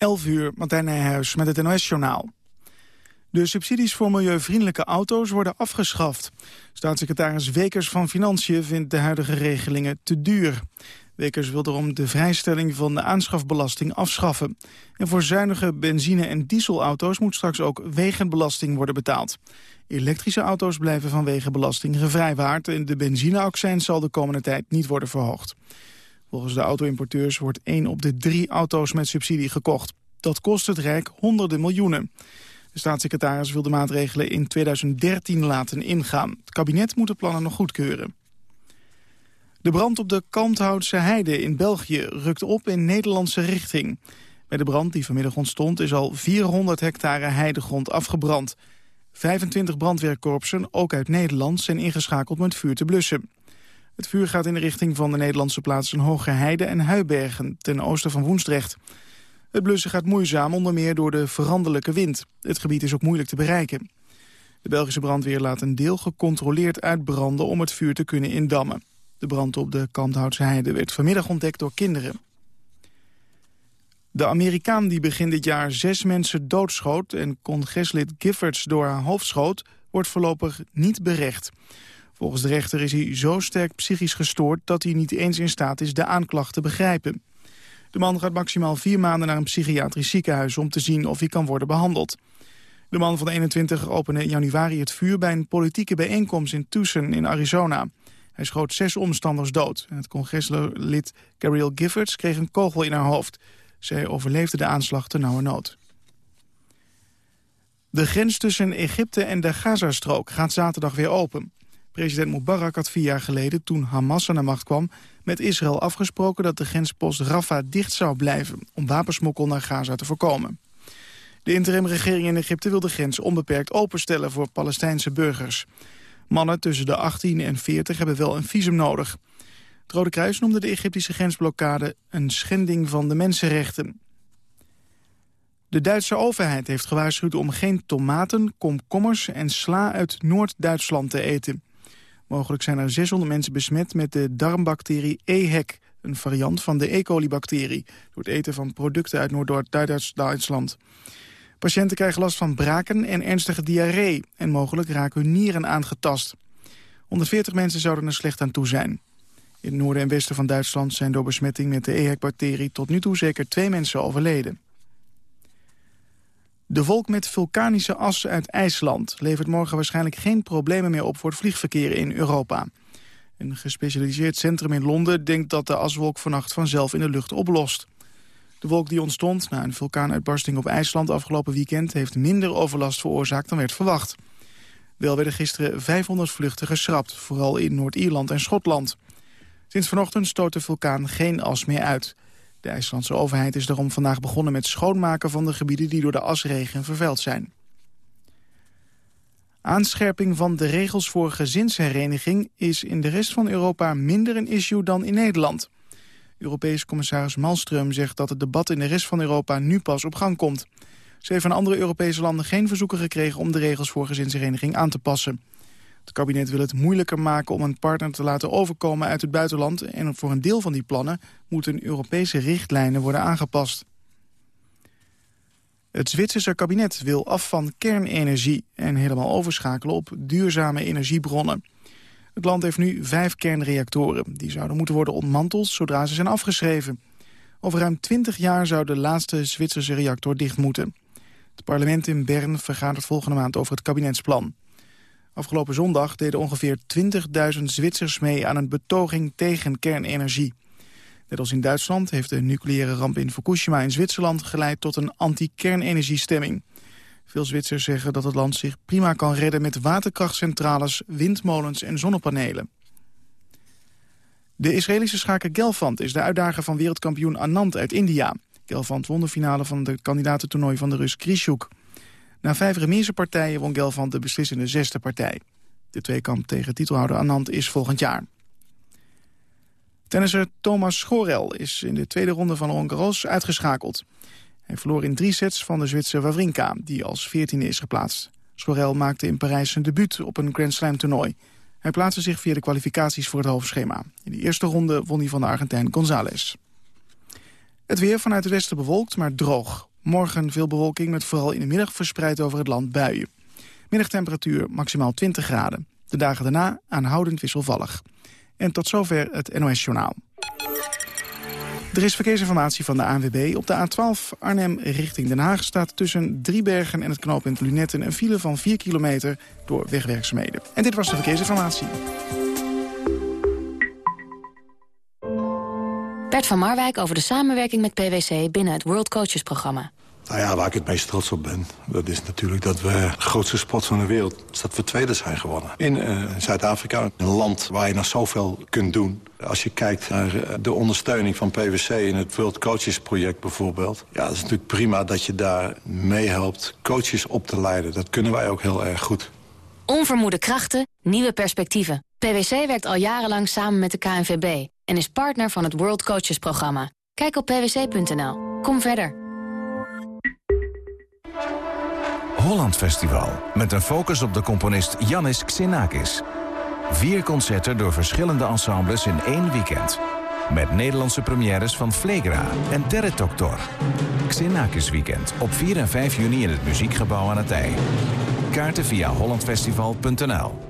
11 uur, Martijn Nijhuis met het NOS-journaal. De subsidies voor milieuvriendelijke auto's worden afgeschaft. Staatssecretaris Wekers van Financiën vindt de huidige regelingen te duur. Wekers wil daarom de vrijstelling van de aanschafbelasting afschaffen. En voor zuinige benzine- en dieselauto's moet straks ook wegenbelasting worden betaald. Elektrische auto's blijven van wegenbelasting gevrijwaard... en de benzineaccijns zal de komende tijd niet worden verhoogd. Volgens de auto-importeurs wordt 1 op de drie auto's met subsidie gekocht. Dat kost het Rijk honderden miljoenen. De staatssecretaris wil de maatregelen in 2013 laten ingaan. Het kabinet moet de plannen nog goedkeuren. De brand op de Kalmthoutse Heide in België rukt op in Nederlandse richting. Bij de brand die vanmiddag ontstond is al 400 hectare heidegrond afgebrand. 25 brandweerkorpsen, ook uit Nederland, zijn ingeschakeld om het vuur te blussen. Het vuur gaat in de richting van de Nederlandse plaatsen Hoge Heide en Huibergen, ten oosten van Woensdrecht. Het blussen gaat moeizaam, onder meer door de veranderlijke wind. Het gebied is ook moeilijk te bereiken. De Belgische brandweer laat een deel gecontroleerd uitbranden om het vuur te kunnen indammen. De brand op de Kanthoutse Heide werd vanmiddag ontdekt door kinderen. De Amerikaan die begin dit jaar zes mensen doodschoot... en congreslid Giffords door haar hoofd schoot, wordt voorlopig niet berecht. Volgens de rechter is hij zo sterk psychisch gestoord... dat hij niet eens in staat is de aanklacht te begrijpen. De man gaat maximaal vier maanden naar een psychiatrisch ziekenhuis... om te zien of hij kan worden behandeld. De man van 21 opende in januari het vuur bij een politieke bijeenkomst in Tucson in Arizona. Hij schoot zes omstanders dood. Het congreslid Gabrielle Giffords kreeg een kogel in haar hoofd. Zij overleefde de aanslag te nauwe nood. De grens tussen Egypte en de Gazastrook gaat zaterdag weer open. President Mubarak had vier jaar geleden, toen Hamas aan de macht kwam... met Israël afgesproken dat de grenspost Rafah dicht zou blijven... om wapensmokkel naar Gaza te voorkomen. De interimregering in Egypte wil de grens onbeperkt openstellen voor Palestijnse burgers. Mannen tussen de 18 en 40 hebben wel een visum nodig. Het Rode Kruis noemde de Egyptische grensblokkade een schending van de mensenrechten. De Duitse overheid heeft gewaarschuwd om geen tomaten, komkommers en sla uit Noord-Duitsland te eten. Mogelijk zijn er 600 mensen besmet met de darmbacterie EHEC, een variant van de E. coli-bacterie, door het eten van producten uit Noord-Duitsland. Patiënten krijgen last van braken en ernstige diarree en mogelijk raken hun nieren aangetast. 140 mensen zouden er slecht aan toe zijn. In het noorden en westen van Duitsland zijn door besmetting met de EHEC-bacterie tot nu toe zeker twee mensen overleden. De wolk met vulkanische as uit IJsland levert morgen waarschijnlijk geen problemen meer op voor het vliegverkeer in Europa. Een gespecialiseerd centrum in Londen denkt dat de aswolk vannacht vanzelf in de lucht oplost. De wolk die ontstond na een vulkaanuitbarsting op IJsland afgelopen weekend... heeft minder overlast veroorzaakt dan werd verwacht. Wel werden gisteren 500 vluchten geschrapt, vooral in Noord-Ierland en Schotland. Sinds vanochtend stoot de vulkaan geen as meer uit. De IJslandse overheid is daarom vandaag begonnen met schoonmaken van de gebieden die door de asregen vervuild zijn. Aanscherping van de regels voor gezinshereniging is in de rest van Europa minder een issue dan in Nederland. Europese commissaris Malmström zegt dat het debat in de rest van Europa nu pas op gang komt. Ze heeft van andere Europese landen geen verzoeken gekregen om de regels voor gezinshereniging aan te passen. Het kabinet wil het moeilijker maken om een partner te laten overkomen uit het buitenland... en voor een deel van die plannen moeten Europese richtlijnen worden aangepast. Het Zwitserse kabinet wil af van kernenergie en helemaal overschakelen op duurzame energiebronnen. Het land heeft nu vijf kernreactoren. Die zouden moeten worden ontmanteld zodra ze zijn afgeschreven. Over ruim 20 jaar zou de laatste Zwitserse reactor dicht moeten. Het parlement in Bern vergadert volgende maand over het kabinetsplan. Afgelopen zondag deden ongeveer 20.000 Zwitsers mee aan een betoging tegen kernenergie. Net als in Duitsland heeft de nucleaire ramp in Fukushima in Zwitserland geleid tot een anti-kernenergiestemming. Veel Zwitsers zeggen dat het land zich prima kan redden met waterkrachtcentrales, windmolens en zonnepanelen. De Israëlische schaker Gelfand is de uitdager van wereldkampioen Anand uit India. Gelfand won de finale van de kandidatentoernooi van de Rus Krishuk. Na vijf remise partijen won Gelfand de beslissende zesde partij. De tweekamp tegen titelhouder Anand is volgend jaar. Tennisser Thomas Schorel is in de tweede ronde van Roland Garros uitgeschakeld. Hij verloor in drie sets van de Zwitser Wawrinka, die als veertiende is geplaatst. Schorel maakte in Parijs zijn debuut op een Grand Slam toernooi. Hij plaatste zich via de kwalificaties voor het hoofdschema. In de eerste ronde won hij van de Argentijn González. Het weer vanuit het westen bewolkt, maar droog. Morgen veel bewolking met vooral in de middag verspreid over het land buien. Middagtemperatuur maximaal 20 graden. De dagen daarna aanhoudend wisselvallig. En tot zover het NOS Journaal. Er is verkeersinformatie van de ANWB. Op de A12 Arnhem richting Den Haag staat tussen Driebergen en het knooppunt Lunetten... een file van 4 kilometer door wegwerkzaamheden. En dit was de verkeersinformatie. Bert van Marwijk over de samenwerking met PwC binnen het World Coaches programma. Nou ja, waar ik het meest trots op ben, dat is natuurlijk dat we de grootste sport van de wereld, dat we tweede zijn gewonnen. In uh, Zuid-Afrika, een land waar je nog zoveel kunt doen. Als je kijkt naar eh, de ondersteuning van PwC in het World Coaches project bijvoorbeeld. Ja, dat is natuurlijk prima dat je daar meehelpt coaches op te leiden. Dat kunnen wij ook heel erg goed. Onvermoede krachten, nieuwe perspectieven. PwC werkt al jarenlang samen met de KNVB en is partner van het World Coaches programma. Kijk op pwc.nl. Kom verder. Holland Festival, met een focus op de componist Yannis Xenakis. Vier concerten door verschillende ensembles in één weekend. Met Nederlandse premières van Flegra en Terre Doctor. Xenakis Weekend op 4 en 5 juni in het Muziekgebouw aan het IJ. Kaarten via hollandfestival.nl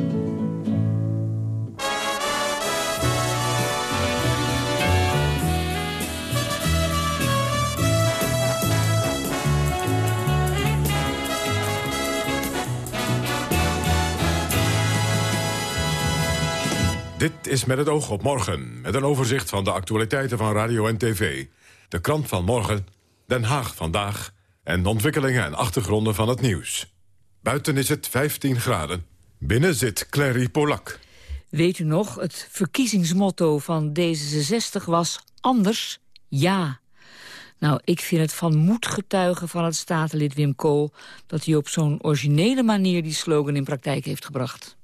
Dit is met het oog op morgen, met een overzicht van de actualiteiten van radio en tv. De krant van morgen, Den Haag vandaag... en de ontwikkelingen en achtergronden van het nieuws. Buiten is het 15 graden. Binnen zit Clary Polak. Weet u nog, het verkiezingsmotto van D66 was anders, ja. Nou, ik vind het van moed getuigen van het statenlid Wim Kool... dat hij op zo'n originele manier die slogan in praktijk heeft gebracht.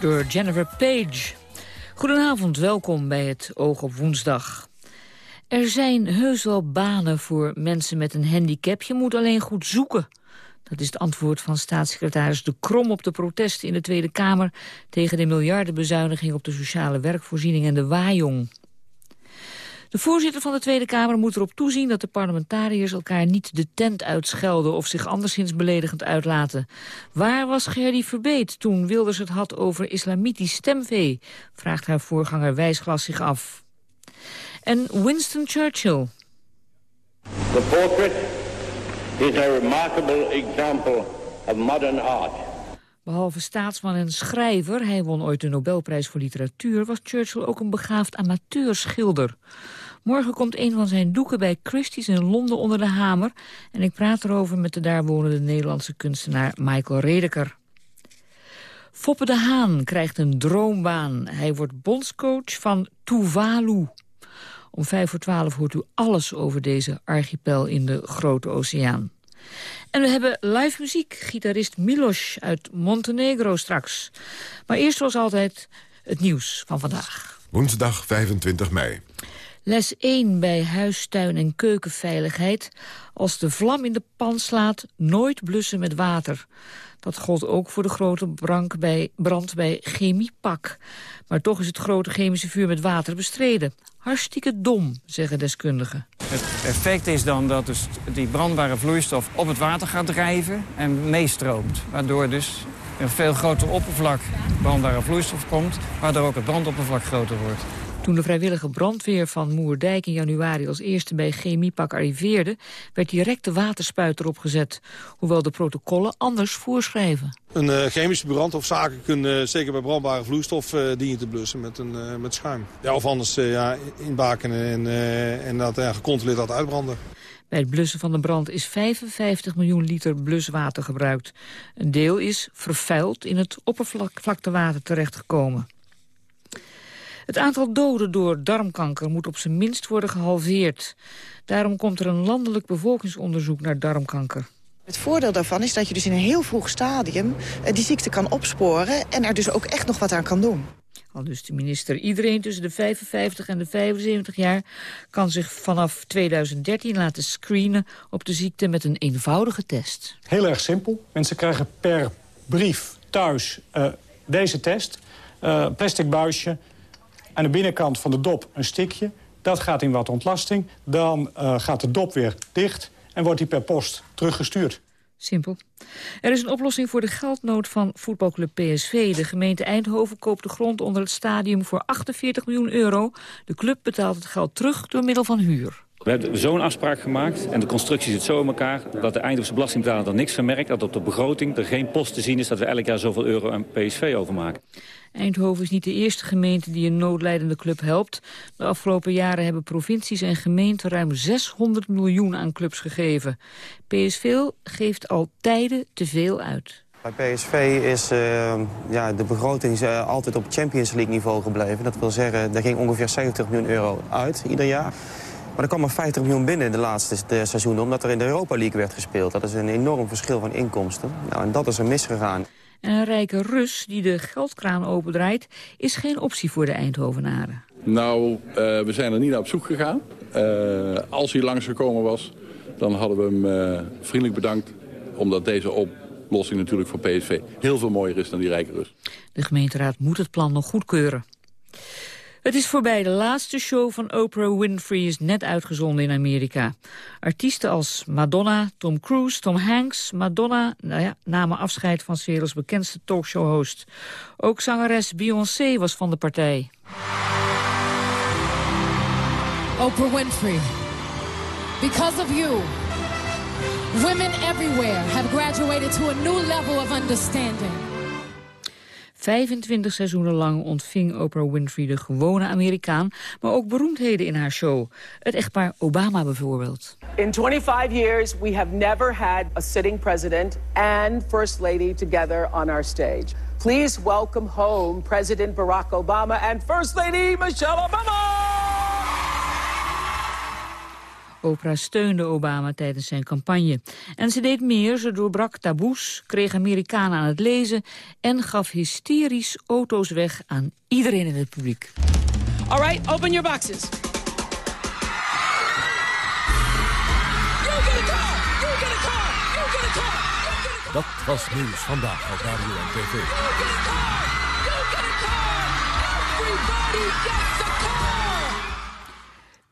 Door Jennifer Page. Goedenavond, welkom bij het Oog op Woensdag. Er zijn heus wel banen voor mensen met een handicap. Je moet alleen goed zoeken. Dat is het antwoord van staatssecretaris De Krom op de protesten in de Tweede Kamer... tegen de miljardenbezuiniging op de sociale werkvoorziening en de waaijong. De voorzitter van de Tweede Kamer moet erop toezien dat de parlementariërs elkaar niet de tent uitschelden of zich anderszins beledigend uitlaten. Waar was Gerdy Verbeet toen Wilders het had over islamitisch stemvee, vraagt haar voorganger Wijsglas zich af. En Winston Churchill. The portrait is a remarkable example of modern art. Behalve staatsman en schrijver, hij won ooit de Nobelprijs voor literatuur... was Churchill ook een begaafd amateurschilder. Morgen komt een van zijn doeken bij Christie's in Londen onder de hamer... en ik praat erover met de daar wonende Nederlandse kunstenaar Michael Redeker. Foppe de Haan krijgt een droombaan. Hij wordt bondscoach van Tuvalu. Om vijf voor twaalf hoort u alles over deze archipel in de Grote Oceaan. En we hebben live muziek, gitarist Milos uit Montenegro straks. Maar eerst zoals altijd het nieuws van vandaag. Woensdag 25 mei. Les 1 bij huistuin- en keukenveiligheid. Als de vlam in de pan slaat, nooit blussen met water. Dat gold ook voor de grote brand bij, brand bij Chemiepak. Maar toch is het grote chemische vuur met water bestreden. Hartstikke dom, zeggen deskundigen. Het effect is dan dat dus die brandbare vloeistof op het water gaat drijven en meestroomt. Waardoor dus een veel groter oppervlak brandbare vloeistof komt, waardoor ook het brandoppervlak groter wordt. Toen de vrijwillige brandweer van Moerdijk in januari als eerste bij Chemiepak arriveerde, werd direct de waterspuiter opgezet. Hoewel de protocollen anders voorschrijven. Een uh, chemische brandstofzaken kunnen uh, zeker bij brandbare vloeistof uh, dienen te blussen met, een, met schuim. Ja, of anders ja, inbakenen en, en dat gecontroleerd laten uitbranden. Bij het blussen van de brand is 55 miljoen liter bluswater gebruikt. Een deel is vervuild in het oppervlaktewater terechtgekomen. Het aantal doden door darmkanker moet op zijn minst worden gehalveerd. Daarom komt er een landelijk bevolkingsonderzoek naar darmkanker. Het voordeel daarvan is dat je dus in een heel vroeg stadium die ziekte kan opsporen... en er dus ook echt nog wat aan kan doen. Al dus de minister. Iedereen tussen de 55 en de 75 jaar kan zich vanaf 2013 laten screenen op de ziekte met een eenvoudige test. Heel erg simpel. Mensen krijgen per brief thuis uh, deze test. Uh, plastic buisje, aan de binnenkant van de dop een stikje. Dat gaat in wat ontlasting. Dan uh, gaat de dop weer dicht en wordt die per post teruggestuurd. Simpel. Er is een oplossing voor de geldnood van voetbalclub PSV. De gemeente Eindhoven koopt de grond onder het stadium voor 48 miljoen euro. De club betaalt het geld terug door middel van huur. We hebben zo'n afspraak gemaakt en de constructie zit zo in elkaar... dat de Eindhovense belastingbetaler er niks van merkt... dat op de begroting er geen post te zien is dat we elk jaar zoveel euro aan PSV overmaken. Eindhoven is niet de eerste gemeente die een noodlijdende club helpt. De afgelopen jaren hebben provincies en gemeenten ruim 600 miljoen aan clubs gegeven. PSV geeft al tijden te veel uit. Bij PSV is uh, ja, de begroting uh, altijd op Champions League niveau gebleven. Dat wil zeggen, er ging ongeveer 70 miljoen euro uit ieder jaar. Maar er kwam maar 50 miljoen binnen in de laatste seizoenen... omdat er in de Europa League werd gespeeld. Dat is een enorm verschil van inkomsten. Nou, en dat is er misgegaan. En een rijke Rus die de geldkraan opendraait... is geen optie voor de Eindhovenaren. Nou, uh, we zijn er niet naar op zoek gegaan. Uh, als hij langsgekomen was, dan hadden we hem uh, vriendelijk bedankt... omdat deze oplossing natuurlijk voor PSV heel veel mooier is dan die rijke Rus. De gemeenteraad moet het plan nog goedkeuren. Het is voorbij. De laatste show van Oprah Winfrey is net uitgezonden in Amerika. Artiesten als Madonna, Tom Cruise, Tom Hanks, Madonna... Nou ja, namen afscheid van 's werelds bekendste talkshow-host. Ook zangeres Beyoncé was van de partij. Oprah Winfrey, because of you... Women everywhere have graduated to a new level of understanding. 25 seizoenen lang ontving Oprah Winfrey de gewone Amerikaan... maar ook beroemdheden in haar show. Het echtpaar Obama bijvoorbeeld. In 25 years we have never had a sitting president and first lady together on our stage. Please welcome home President Barack Obama and First Lady Michelle Obama! Oprah steunde Obama tijdens zijn campagne. En ze deed meer, ze doorbrak taboes, kreeg Amerikanen aan het lezen... en gaf hysterisch auto's weg aan iedereen in het publiek. All right, open your boxes. Dat was nieuws vandaag op Radio en TV.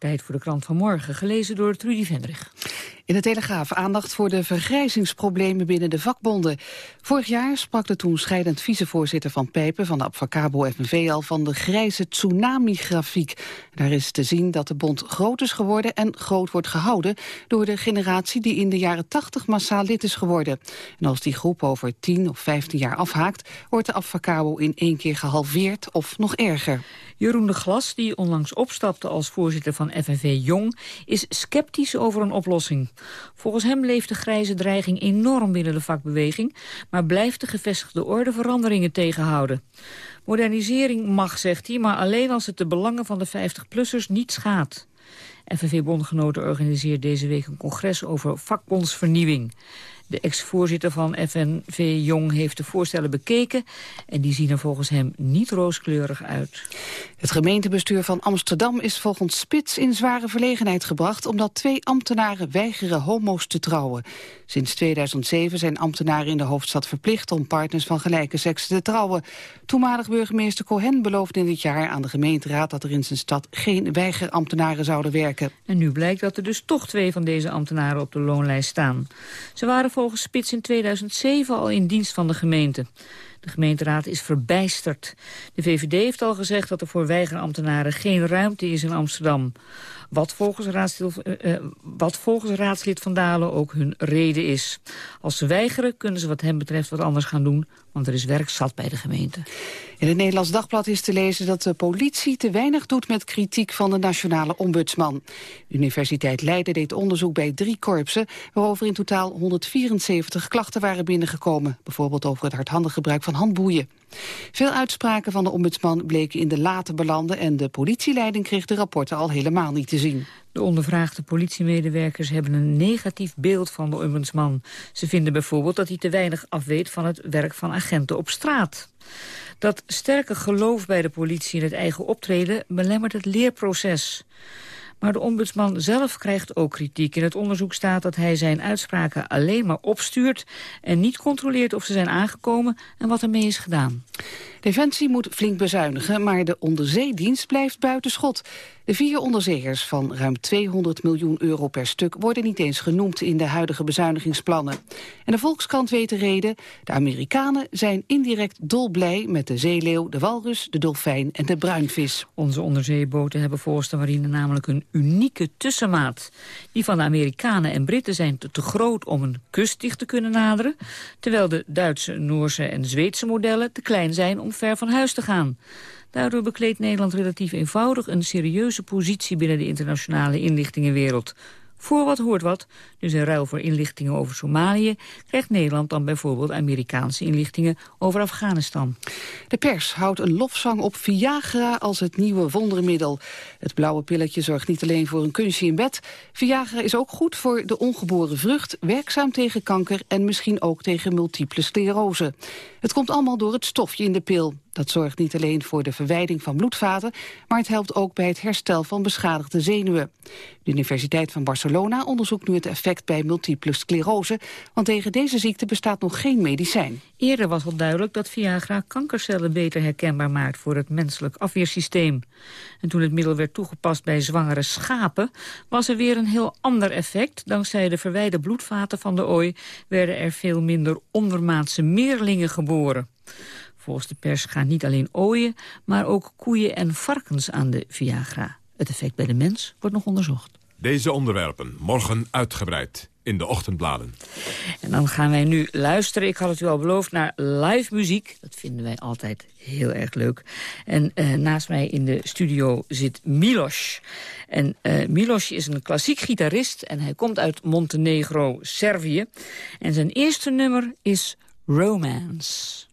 Tijd voor de krant van morgen, gelezen door Trudy Vendrig. In de Telegraaf aandacht voor de vergrijzingsproblemen binnen de vakbonden. Vorig jaar sprak de toen scheidend vicevoorzitter van Pijpen van de Abfacabo FNV al van de grijze tsunami-grafiek. Daar is te zien dat de bond groot is geworden en groot wordt gehouden door de generatie die in de jaren 80 massaal lid is geworden. En als die groep over 10 of 15 jaar afhaakt, wordt de Abfacabo in één keer gehalveerd of nog erger. Jeroen de Glas, die onlangs opstapte als voorzitter van FNV Jong, is sceptisch over een oplossing. Volgens hem leeft de grijze dreiging enorm binnen de vakbeweging, maar blijft de gevestigde orde veranderingen tegenhouden. Modernisering mag, zegt hij, maar alleen als het de belangen van de 50-plussers niet schaadt. FNV-bondgenoten organiseert deze week een congres over vakbondsvernieuwing. De ex-voorzitter van FNV Jong heeft de voorstellen bekeken... en die zien er volgens hem niet rooskleurig uit. Het gemeentebestuur van Amsterdam is volgens Spits in zware verlegenheid gebracht... omdat twee ambtenaren weigeren homo's te trouwen. Sinds 2007 zijn ambtenaren in de hoofdstad verplicht... om partners van gelijke seks te trouwen. Toenmalig burgemeester Cohen beloofde in dit jaar aan de gemeenteraad... dat er in zijn stad geen weigerambtenaren zouden werken. En nu blijkt dat er dus toch twee van deze ambtenaren op de loonlijst staan. Ze waren Spits in 2007 al in dienst van de gemeente. De gemeenteraad is verbijsterd. De VVD heeft al gezegd dat er voor weigerambtenaren geen ruimte is in Amsterdam. Wat volgens, raadslid, uh, wat volgens raadslid Van Dalen ook hun reden is. Als ze weigeren kunnen ze wat hem betreft wat anders gaan doen... want er is werk zat bij de gemeente. In het Nederlands Dagblad is te lezen dat de politie te weinig doet met kritiek van de nationale ombudsman. De Universiteit Leiden deed onderzoek bij drie korpsen, waarover in totaal 174 klachten waren binnengekomen. Bijvoorbeeld over het hardhandig gebruik van handboeien. Veel uitspraken van de ombudsman bleken in de late belanden en de politieleiding kreeg de rapporten al helemaal niet te zien. De ondervraagde politiemedewerkers hebben een negatief beeld van de ombudsman. Ze vinden bijvoorbeeld dat hij te weinig afweet van het werk van agenten op straat. Dat sterke geloof bij de politie in het eigen optreden belemmert het leerproces. Maar de ombudsman zelf krijgt ook kritiek. In het onderzoek staat dat hij zijn uitspraken alleen maar opstuurt... en niet controleert of ze zijn aangekomen en wat ermee is gedaan. Defensie moet flink bezuinigen, maar de onderzeedienst blijft buitenschot. De vier onderzeeërs van ruim 200 miljoen euro per stuk... worden niet eens genoemd in de huidige bezuinigingsplannen. En de Volkskrant weet de reden. De Amerikanen zijn indirect dolblij met de zeeleeuw, de walrus, de dolfijn en de bruinvis. Onze onderzeeboten hebben de marine namelijk een unieke tussenmaat. Die van de Amerikanen en Britten zijn te, te groot om een kust dicht te kunnen naderen... terwijl de Duitse, Noorse en Zweedse modellen te klein zijn om ver van huis te gaan. Daardoor bekleedt Nederland relatief eenvoudig een serieuze positie binnen de internationale inlichtingenwereld. Voor wat hoort wat, dus in ruil voor inlichtingen over Somalië... krijgt Nederland dan bijvoorbeeld Amerikaanse inlichtingen over Afghanistan. De pers houdt een lofzang op Viagra als het nieuwe wondermiddel. Het blauwe pilletje zorgt niet alleen voor een kunstje in bed. Viagra is ook goed voor de ongeboren vrucht, werkzaam tegen kanker... en misschien ook tegen multiple sclerose. Het komt allemaal door het stofje in de pil. Dat zorgt niet alleen voor de verwijding van bloedvaten... maar het helpt ook bij het herstel van beschadigde zenuwen. De Universiteit van Barcelona onderzoekt nu het effect bij multiple sclerose... want tegen deze ziekte bestaat nog geen medicijn. Eerder was al duidelijk dat Viagra kankercellen beter herkenbaar maakt... voor het menselijk afweersysteem. En toen het middel werd toegepast bij zwangere schapen... was er weer een heel ander effect. Dankzij de verwijde bloedvaten van de ooi... werden er veel minder ondermaatse meerlingen geboren. Volgens de pers gaan niet alleen ooien, maar ook koeien en varkens aan de Viagra. Het effect bij de mens wordt nog onderzocht. Deze onderwerpen morgen uitgebreid in de ochtendbladen. En dan gaan wij nu luisteren, ik had het u al beloofd, naar live muziek. Dat vinden wij altijd heel erg leuk. En uh, naast mij in de studio zit Milos. En uh, Milos is een klassiek gitarist en hij komt uit Montenegro, Servië. En zijn eerste nummer is Romance.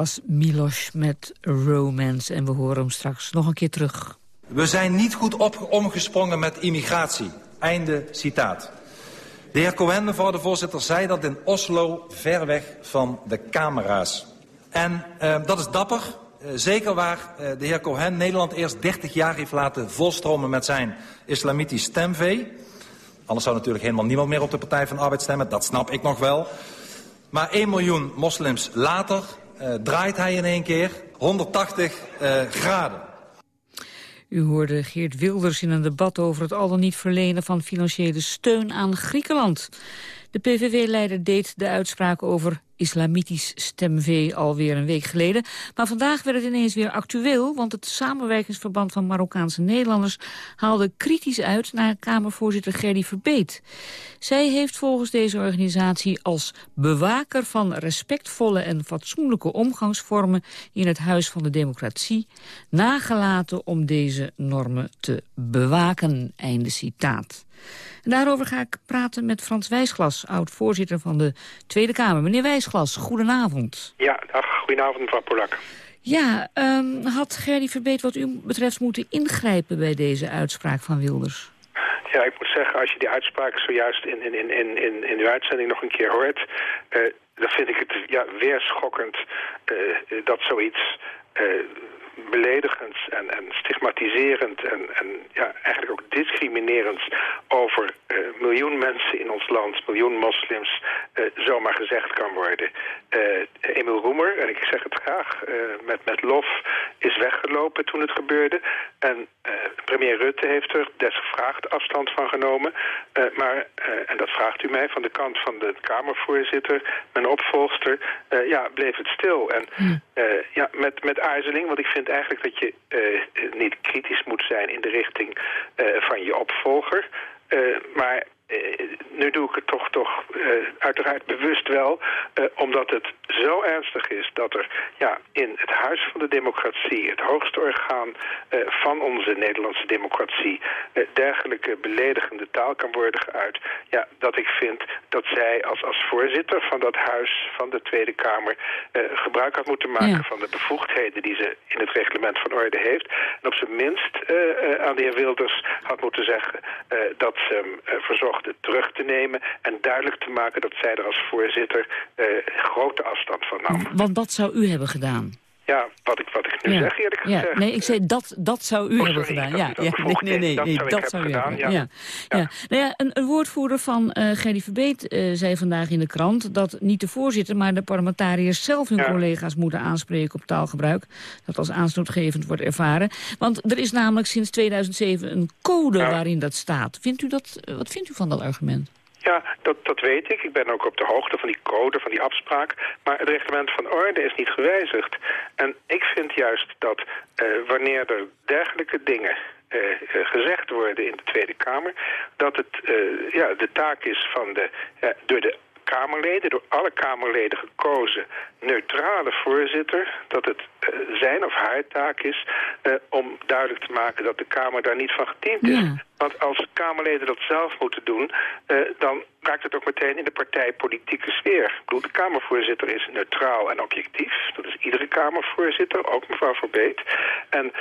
Was Milos met Romance en we horen hem straks nog een keer terug. We zijn niet goed op, omgesprongen met immigratie. Einde citaat. De heer Cohen, mevrouw de voorzitter, zei dat in Oslo ver weg van de camera's. En uh, dat is dapper, uh, zeker waar uh, de heer Cohen Nederland eerst 30 jaar heeft laten volstromen met zijn islamitisch stemvee. Anders zou natuurlijk helemaal niemand meer op de Partij van Arbeid stemmen, dat snap ik nog wel. Maar 1 miljoen moslims later draait hij in één keer 180 graden. U hoorde Geert Wilders in een debat over het al dan niet verlenen van financiële steun aan Griekenland. De PVV-leider deed de uitspraak over islamitisch stemvee alweer een week geleden. Maar vandaag werd het ineens weer actueel, want het samenwerkingsverband van Marokkaanse Nederlanders haalde kritisch uit naar Kamervoorzitter Gerdy Verbeet. Zij heeft volgens deze organisatie als bewaker van respectvolle en fatsoenlijke omgangsvormen in het Huis van de Democratie nagelaten om deze normen te bewaken. Einde citaat. En daarover ga ik praten met Frans Wijsglas, oud-voorzitter van de Tweede Kamer. Meneer Wijsglas, goedenavond. Ja, dag, goedenavond mevrouw Polak. Ja, um, had Gerdy Verbeet wat u betreft moeten ingrijpen bij deze uitspraak van Wilders? Ja, ik moet zeggen, als je die uitspraak zojuist in, in, in, in, in uw uitzending nog een keer hoort... Uh, dan vind ik het ja, weer schokkend uh, dat zoiets... Uh, beledigend en, en stigmatiserend en, en ja, eigenlijk ook discriminerend over uh, miljoen mensen in ons land, miljoen moslims, uh, zomaar gezegd kan worden. Uh, Emil Roemer, en ik zeg het graag, met, met lof is weggelopen toen het gebeurde. En premier Rutte heeft er desgevraagd afstand van genomen. maar, en dat vraagt u mij, van de kant van de Kamervoorzitter, mijn opvolgster, ja, bleef het stil. En ja, met, met aarzeling, want ik vind eigenlijk dat je uh, niet kritisch moet zijn in de richting uh, van je opvolger. Uh, maar nu doe ik het toch, toch uh, uiteraard bewust wel, uh, omdat het zo ernstig is dat er ja, in het Huis van de Democratie, het hoogste orgaan van onze Nederlandse democratie, dergelijke beledigende taal kan worden geuit. Ja, dat ik vind dat zij als, als voorzitter van dat Huis van de Tweede Kamer gebruik had moeten maken ja. van de bevoegdheden die ze in het reglement van orde heeft. En op zijn minst aan de heer Wilders had moeten zeggen dat ze hem verzocht terug te nemen en duidelijk te maken dat zij er als voorzitter uh, grote afstand van nam. Want dat zou u hebben gedaan? Ja, wat ik, wat ik nu ja. zeg eerlijk gezegd. Ja. Nee, ik zei dat, dat zou u oh, hebben gedaan. Ja, ja, nee, nee, nee, dat, nee, zou, dat zou u gedaan, hebben. Ja. Ja. Ja. Nou ja, een, een woordvoerder van uh, Verbeet uh, zei vandaag in de krant... dat niet de voorzitter, maar de parlementariërs zelf hun collega's moeten aanspreken op taalgebruik. Dat als aanstootgevend wordt ervaren. Want er is namelijk sinds 2007 een code waarin dat staat. Vindt u dat, wat vindt u van dat argument? Ja, dat, dat weet ik. Ik ben ook op de hoogte van die code, van die afspraak. Maar het reglement van orde is niet gewijzigd. En ik vind juist dat uh, wanneer er dergelijke dingen uh, gezegd worden in de Tweede Kamer... dat het ja, de taak is van de, door de Kamerleden, door alle Kamerleden gekozen neutrale voorzitter... dat het uh, zijn of haar taak is uh, om duidelijk te maken dat de Kamer daar niet van gediend is. Ja. Want als Kamerleden dat zelf moeten doen, uh, dan raakt het ook meteen in de partijpolitieke sfeer. Ik bedoel, de Kamervoorzitter is neutraal en objectief. Dat is iedere Kamervoorzitter, ook mevrouw Verbeet. En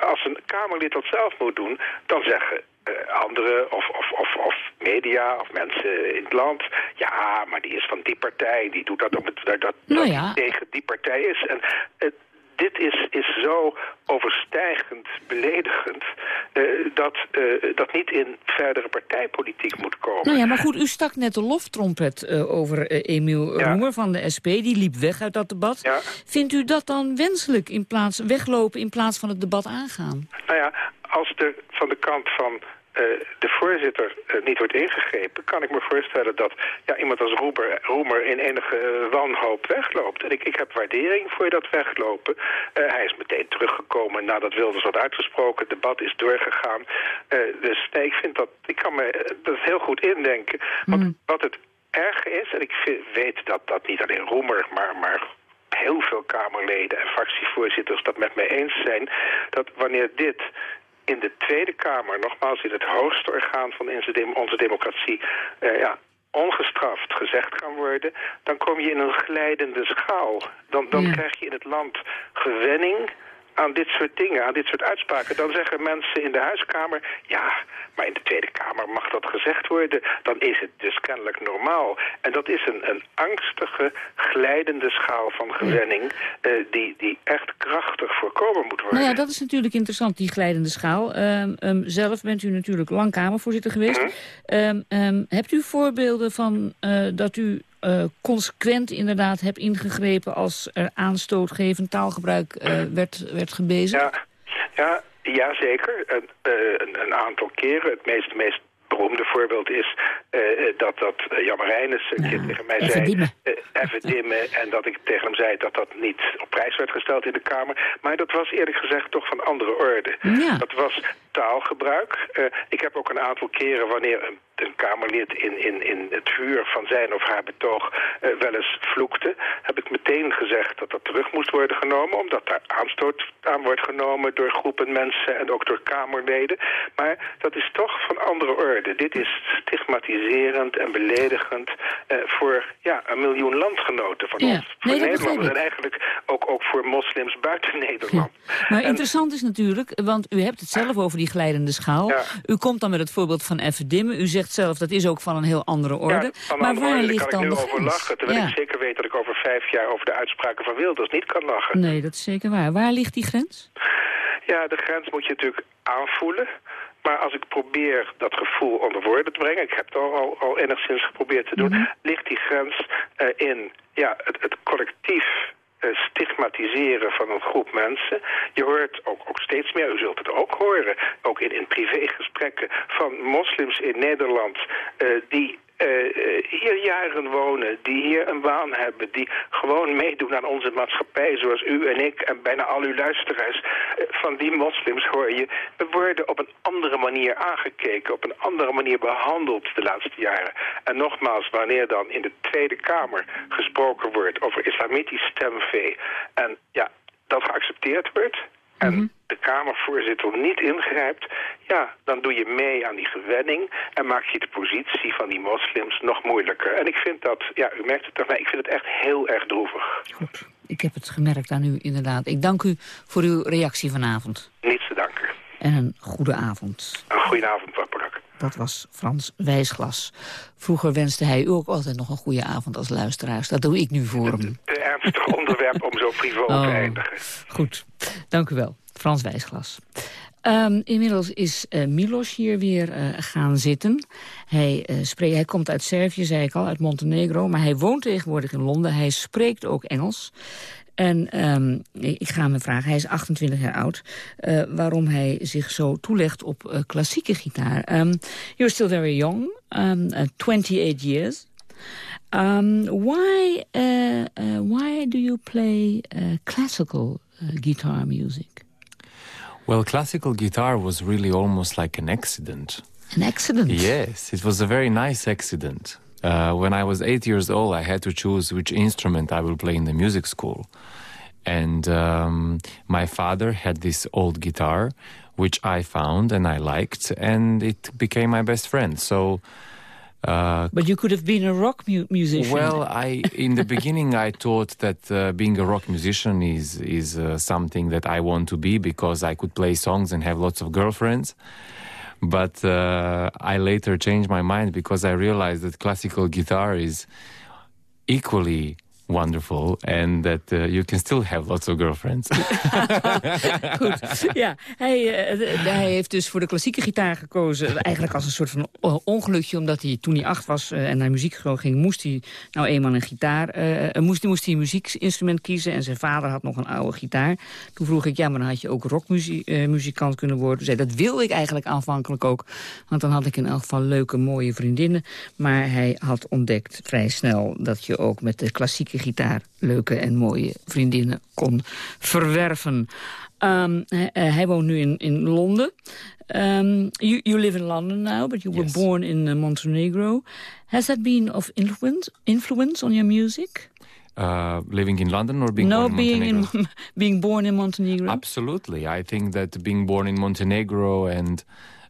als een Kamerlid dat zelf moet doen, dan zeggen uh, anderen of, of, of, of, media of mensen in het land... ja, maar die is van die partij, die doet dat, omdat dat, dat, nou ja. tegen die partij is. En uh, dit is, is zo overstijgend, beledigend... Uh, dat uh, dat niet in verdere partijpolitiek moet komen. Nou ja, maar goed, u stak net de loftrompet uh, over Emiel ja. Roemer van de SP. Die liep weg uit dat debat. Ja. Vindt u dat dan wenselijk, in plaats, weglopen in plaats van het debat aangaan? Nou ja, als er van de kant van de voorzitter uh, niet wordt ingegrepen... kan ik me voorstellen dat ja, iemand als Roemer, Roemer in enige uh, wanhoop wegloopt. En ik, ik heb waardering voor dat weglopen. hij is meteen teruggekomen nadat Wilders wat uitgesproken. Het debat is doorgegaan. dus nee, ik vind dat... Ik kan me dat heel goed indenken. Want mm. wat het erge is, en ik vind, weet dat dat niet alleen Roemer... maar, maar heel veel Kamerleden en fractievoorzitters dat met mij eens zijn... dat wanneer dit in de Tweede Kamer, nogmaals in het hoogste orgaan van onze democratie, uh, ja, ongestraft gezegd kan worden, dan kom je in een glijdende schaal. Dan, dan Ja. krijg je in het land gewenning aan dit soort dingen, aan dit soort uitspraken. Dan zeggen mensen in de huiskamer, ja, maar in de Tweede Kamer mag dat gezegd worden. Dan is het dus kennelijk normaal. En dat is een, een angstige, glijdende schaal van gewenning... eh, die, die echt krachtig voorkomen moet worden. Nou ja, dat is natuurlijk interessant, die glijdende schaal. Ehm, ehm, zelf bent u natuurlijk lang Kamervoorzitter geweest. Mhm. Ehm, hebt u voorbeelden van eh, dat u eh, consequent inderdaad hebt ingegrepen... als er aanstootgevend taalgebruik eh, werd, werd gebezigd? Ja, ja, ja zeker. Een, eh, een, een aantal keren. Het meest, meest beroemde voorbeeld is eh, eh, dat, dat eh, Jan Marijnis een keer tegen mij even zei... dimmen. even dimmen. En dat ik tegen hem zei dat dat niet op prijs werd gesteld in de Kamer. Maar dat was eerlijk gezegd toch van andere orde. Ja. Dat was taalgebruik. Ik heb ook een aantal keren wanneer een, een Kamerlid in, in, in het vuur van zijn of haar betoog wel eens vloekte, heb ik meteen gezegd dat dat terug moest worden genomen, omdat daar aanstoot aan wordt genomen door groepen mensen en ook door Kamerleden. Maar dat is toch van andere orde. Dit is stigmatiserend en beledigend eh, voor ja, een miljoen landgenoten van Ja. ons. Voor Nee, Nederlanders ik. en eigenlijk ook, ook voor moslims buiten Nederland. Maar En- interessant is natuurlijk, want u hebt het zelf over die glijdende schaal. U komt dan met het voorbeeld van even dimmen. U zegt zelf dat is ook van een heel andere orde. Maar andere waar orde ligt dan ik de nu over grens? lachen, terwijl Ja. ik zeker weet dat ik over vijf jaar over de uitspraken van Wilders niet kan lachen. Nee, dat is zeker waar. Waar ligt die grens? Ja, de grens moet je natuurlijk aanvoelen. Maar als ik probeer dat gevoel onder woorden te brengen... ik heb het al, al, al enigszins geprobeerd te doen... ligt die grens eh, in ja, het, het collectief eh, stigmatiseren van een groep mensen. Je hoort ook, ook steeds meer, u zult het ook horen... ook in, in privégesprekken van moslims in Nederland... eh, die hier jaren wonen, die hier een baan hebben... die gewoon meedoen aan onze maatschappij, zoals u en ik... en bijna al uw luisteraars. Eh, van die moslims hoor je... we worden op een andere manier aangekeken... op een andere manier behandeld de laatste jaren. En nogmaals, wanneer dan in de Tweede Kamer gesproken wordt... over islamitisch stemvee... en ja, dat geaccepteerd wordt... en de Kamervoorzitter niet ingrijpt... ja, dan doe je mee aan die gewenning... en maak je de positie van die moslims nog moeilijker. En ik vind dat, ja, u merkt het toch, nee, ik vind het echt heel erg droevig. Ik heb het gemerkt aan u, inderdaad. Ik dank u voor uw reactie vanavond. Niets te danken. En een goede avond. Een goedenavond, Bakbarak. Dat was Frans Wijsglas. Vroeger wenste hij u ook altijd nog een goede avond als luisteraars. Dat doe ik nu voor hem. Te ernstig onderwerp om zo frivol Oh. te eindigen. Goed, dank u wel. Frans Wijsglas. Ehm, inmiddels is eh, Milos hier weer eh, gaan zitten. Hij, eh, spreekt, hij komt uit Servië, zei ik al, uit Montenegro. Maar hij woont tegenwoordig in Londen. Hij spreekt ook Engels. En ehm, ik ga hem vragen, hij is 28 jaar oud... waarom hij zich zo toelegt op klassieke gitaar. Um, you're still very young, um, uh, 28 years. Why, uh, uh, why do you play uh, classical uh, guitar music? Well, classical guitar was really almost like an accident. An accident? Yes, it was a very nice accident. Uh, when I was eight years old, I had to choose which instrument I will play in the music school. And um, my father had this old guitar, which I found and I liked, and it became my best friend. So. Uh, But you could have been a rock mu musician. well, I in the beginning I thought that uh, being a rock musician is is uh, something that I want to be because I could play songs and have lots of girlfriends. But uh, I later changed my mind because I realized that classical guitar is equally wonderful and that uh, you can still have lots of girlfriends. Goed, ja. Hij, eh, hij heeft dus voor de klassieke gitaar gekozen. Eigenlijk als een soort van ongelukje. Omdat hij toen hij acht was eh, en naar muziekschool ging... moest hij nou eenmaal een gitaar... eh, moest, moest hij een muziekinstrument kiezen. En zijn vader had nog een oude gitaar. Toen vroeg ik, ja, maar dan had je ook rockmuzikant kunnen worden. Toen zei dat wilde ik eigenlijk aanvankelijk ook. Want dan had ik in elk geval leuke, mooie vriendinnen. Maar hij had ontdekt vrij snel dat je ook met de klassieke gitaar... leuke en mooie vriendinnen kon verwerven. Um, hij, eh, hij woont nu in, in Londen. Um, you, you live in London now, but you were born in uh, Montenegro. Has that been of influence, influence on your music? uh, living in London or being no, born in being Montenegro? in being born in Montenegro. Absolutely. I think that being born in Montenegro and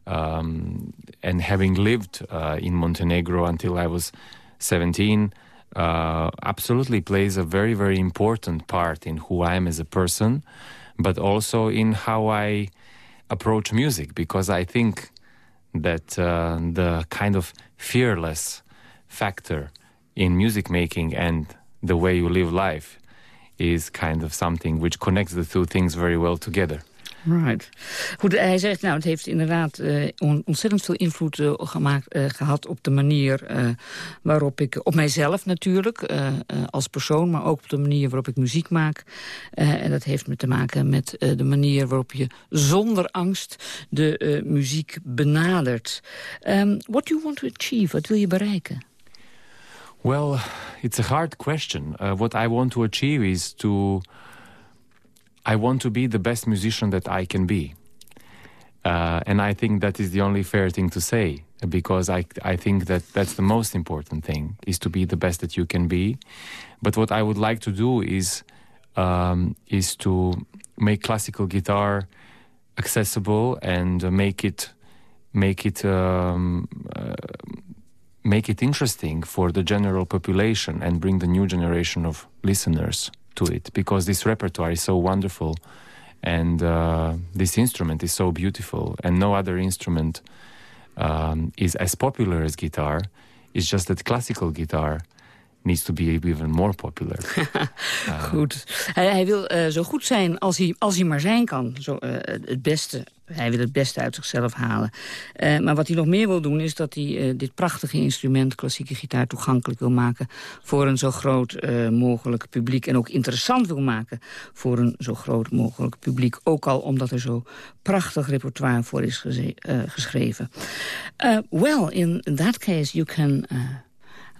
Um, and having lived uh, in Montenegro until I was 17, uh, absolutely plays a very, very important part in who I am as a person, but also in how I approach music, because I think that uh, the kind of fearless factor in music making and the way you live life is kind of something which connects the two things very well together. Right. Goed, hij zegt, nou, het heeft inderdaad uh, ontzettend veel invloed uh, gemaakt, uh, gehad op de manier waarop ik, op mijzelf natuurlijk, als persoon, maar ook op de manier waarop ik muziek maak. en dat heeft me te maken met de manier waarop je zonder angst de muziek benadert. Um, what do you want to achieve? Wat wil je bereiken? Well, it's a hard question. what I want to achieve is to I want to be the best musician that I can be. Uh, and I think that is the only fair thing to say because I, I think that that's the most important thing is to be the best that you can be. But what I would like to do is um, is to make classical guitar accessible and make it make it um, uh, make it interesting for the general population and bring the new generation of listeners to it because this repertoire is so wonderful and uh, this instrument is so beautiful and no other instrument um, is as popular as guitar. It's just that classical guitar needs to be even more popular. goed. Hij, hij wil uh, zo goed zijn als hij, als hij maar zijn kan. Zo, uh, het beste hij wil het beste uit zichzelf halen. Maar wat hij nog meer wil doen is dat hij dit prachtige instrument, klassieke gitaar, toegankelijk wil maken voor een zo groot mogelijk publiek. En ook interessant wil maken voor een zo groot mogelijk publiek. Ook al omdat er zo prachtig repertoire voor is geschreven. well, in that case you can...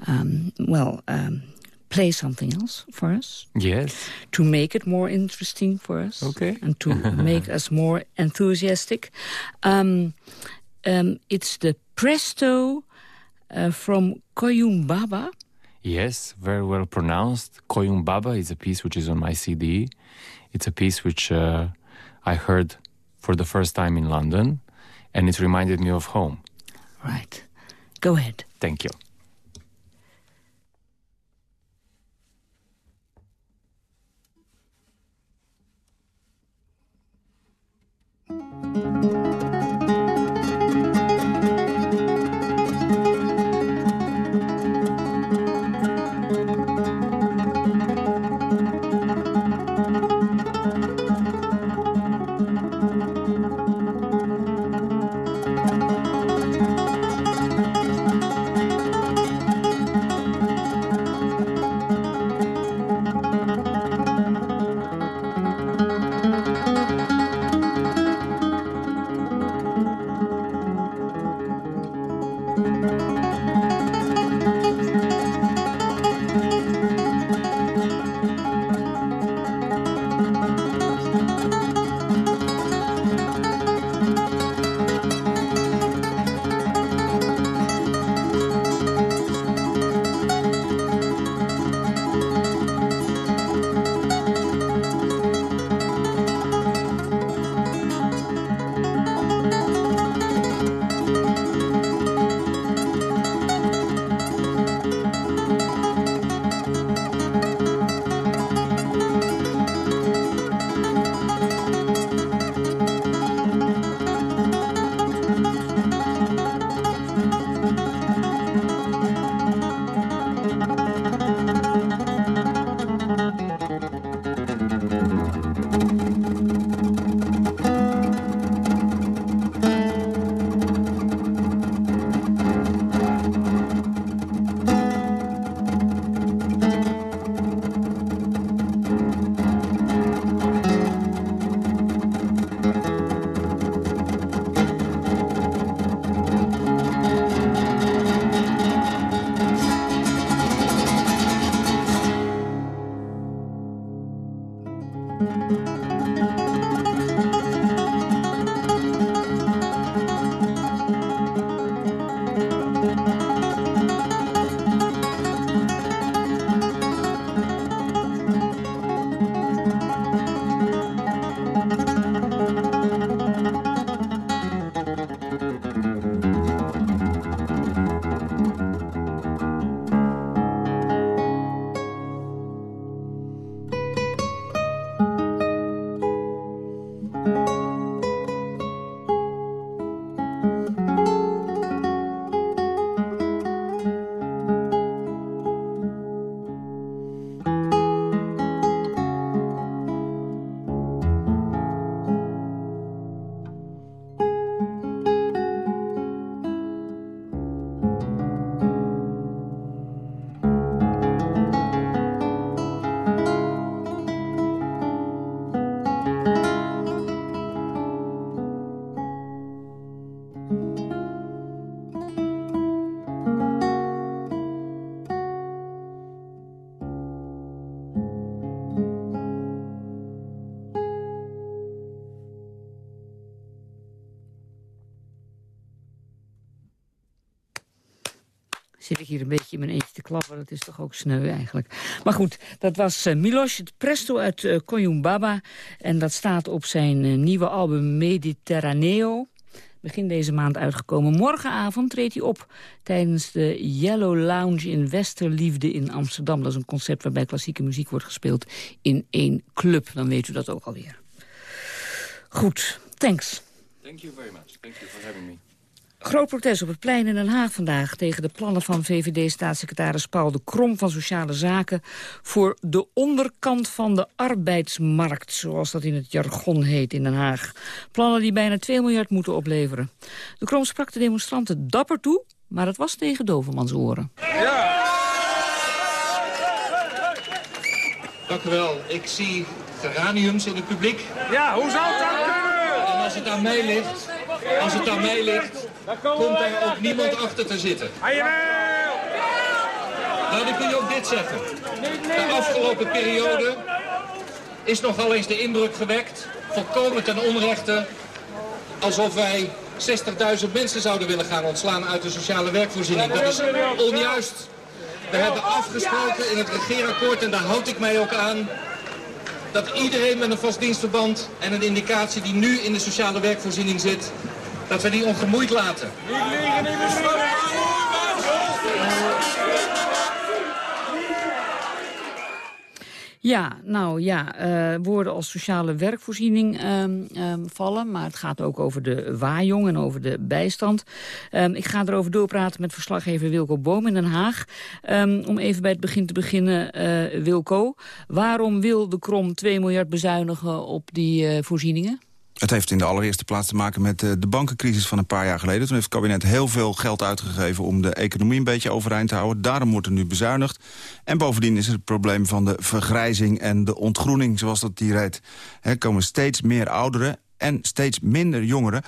Um, well, um, play something else for us. Yes. To make it more interesting for us. Okay. And to make us more enthusiastic. Um, um, it's the Presto uh, from Koyum Baba. Yes, very well pronounced. Koyum Baba is a piece which is on my CD. It's a piece which uh, I heard for the first time in London, and it reminded me of home. Right. Go ahead. Thank you. Hier een beetje in mijn eentje te klappen. Dat is toch ook sneu eigenlijk. Maar goed, dat was uh, Milos, het presto uit uh, Koyumbaba. En dat staat op zijn uh, nieuwe album Mediterraneo. Begin deze maand uitgekomen. Morgenavond treedt hij op tijdens de Yellow Lounge in Westerliefde in Amsterdam. Dat is een concept waarbij klassieke muziek wordt gespeeld in één club. Dan weet u dat ook alweer. Goed, thanks. Thank you very much. Thank you for having me. Groot protest op het plein in Den Haag vandaag... tegen de plannen van VVD-staatssecretaris Paul de Krom van Sociale Zaken... voor de onderkant van de arbeidsmarkt, zoals dat in het jargon heet in Den Haag. Plannen die bijna 2 miljard moeten opleveren. De Krom sprak de demonstranten dapper toe, maar het was tegen Dovermans oren. Ja. Dank u wel. Ik zie geraniums in het publiek. Ja, hoe zou het dan kunnen? En als het aan mij ligt, als het aan mij ligt, komt er ook niemand achter te zitten. Nou, dan kun je ook dit zeggen. De afgelopen periode is nogal eens de indruk gewekt, volkomen ten onrechte, alsof wij 60.000 mensen zouden willen gaan ontslaan uit de sociale werkvoorziening. Dat is onjuist. We hebben afgesproken in het regeerakkoord, en daar houd ik mij ook aan, dat iedereen met een vast dienstverband en een indicatie die nu in de sociale werkvoorziening zit, dat we die ongemoeid laten. Ja, nou ja, uh, woorden als sociale werkvoorziening um, um, vallen. Maar het gaat ook over de waaijong en over de bijstand. Um, ik ga erover doorpraten met verslaggever Wilco Boom in Den Haag. om even bij het begin te beginnen, uh, Wilco. Waarom wil de Krom 2 miljard bezuinigen op die uh, voorzieningen? Het heeft in de allereerste plaats te maken met de bankencrisis van een paar jaar geleden. Toen heeft het kabinet heel veel geld uitgegeven om de economie een beetje overeind te houden. Daarom wordt er nu bezuinigd. En bovendien is er het probleem van de vergrijzing en de ontgroening, zoals dat die heet. Er komen steeds meer ouderen en steeds minder jongeren.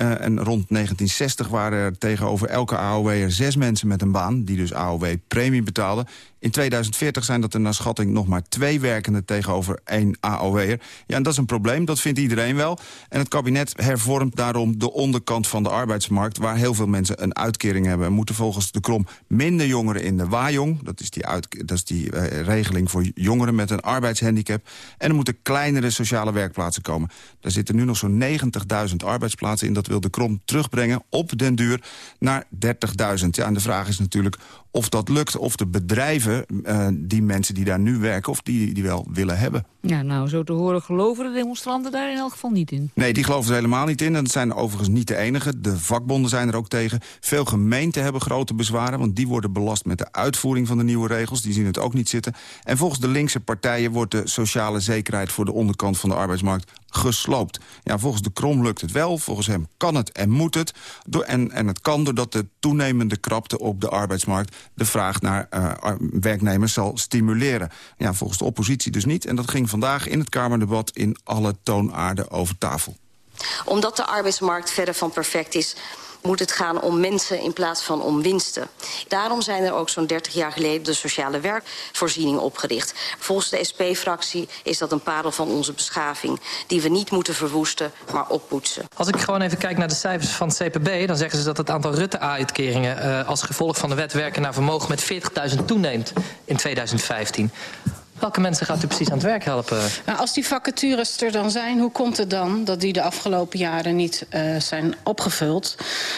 Uh, en rond 1960 waren er tegenover elke AOW'er zes mensen met een baan... die dus AOW-premie betaalden. In 2040 zijn dat er naar schatting nog maar twee werkenden tegenover één AOW'er. Ja, en dat is een probleem, dat vindt iedereen wel. En het kabinet hervormt daarom de onderkant van de arbeidsmarkt... waar heel veel mensen een uitkering hebben. Er moeten volgens de Krom minder jongeren in de waaijong... dat is die, uit, dat is die uh, regeling voor jongeren met een arbeidshandicap... en er moeten kleinere sociale werkplaatsen komen. Daar zitten nu nog zo'n 90.000 arbeidsplaatsen in. Dat wil de Krom terugbrengen op den duur naar 30.000. Ja, en de vraag is natuurlijk of dat lukt, of de bedrijven, uh, die mensen die daar nu werken... of die die wel willen hebben. Ja, nou, zo te horen geloven de demonstranten daar in elk geval niet in. Nee, die geloven er helemaal niet in. En dat zijn overigens niet de enige. De vakbonden zijn er ook tegen. Veel gemeenten hebben grote bezwaren... want die worden belast met de uitvoering van de nieuwe regels. Die zien het ook niet zitten. En volgens de linkse partijen wordt de sociale zekerheid... voor de onderkant van de arbeidsmarkt gesloopt. Ja, volgens de Krom lukt het wel. Volgens hem kan het en moet het. En, en het kan doordat de toenemende krapte op de arbeidsmarkt... de vraag naar uh, werknemers zal stimuleren. Ja, volgens de oppositie dus niet. En dat ging vandaag in het Kamerdebat in alle toonaarden over tafel. Omdat de arbeidsmarkt verder van perfect is moet het gaan om mensen in plaats van om winsten. Daarom zijn er ook zo'n 30 jaar geleden de sociale werkvoorziening opgericht. Volgens de SP-fractie is dat een parel van onze beschaving... die we niet moeten verwoesten, maar oppoetsen. Als ik gewoon even kijk naar de cijfers van het CPB... dan zeggen ze dat het aantal Rutte-uitkeringen... Uh, als gevolg van de wet werken naar vermogen met 40.000 toeneemt in 2015. Welke mensen gaat u precies aan het werk helpen? Nou, als die vacatures er dan zijn, hoe komt het dan dat die de afgelopen jaren niet uh, zijn opgevuld?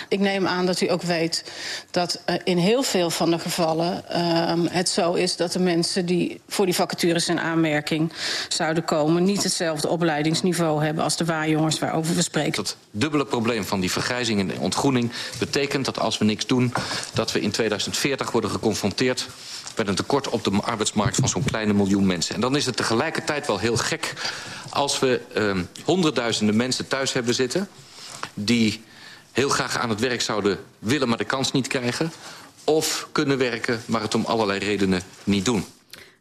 Ik neem aan dat u ook weet dat uh, in heel veel van de gevallen uh, het zo is dat de mensen die voor die vacatures in aanmerking zouden komen, niet hetzelfde opleidingsniveau hebben als de waarjongens waarover we spreken. Dat dubbele probleem van die vergrijzing en de ontgroening betekent dat als we niks doen, dat we in 2040 worden geconfronteerd met een tekort op de arbeidsmarkt van zo'n kleine miljoen mensen. En dan is het tegelijkertijd wel heel gek als we uh, honderdduizenden mensen thuis hebben zitten... die heel graag aan het werk zouden willen, maar de kans niet krijgen... of kunnen werken, maar het om allerlei redenen niet doen.